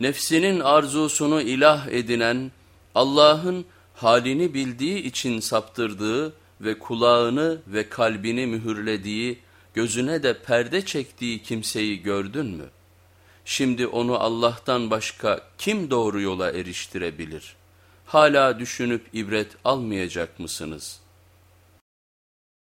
Nefsinin arzusunu ilah edinen, Allah'ın halini bildiği için saptırdığı ve kulağını ve kalbini mühürlediği, gözüne de perde çektiği kimseyi gördün mü? Şimdi onu Allah'tan başka kim doğru yola eriştirebilir? Hala düşünüp ibret almayacak mısınız?''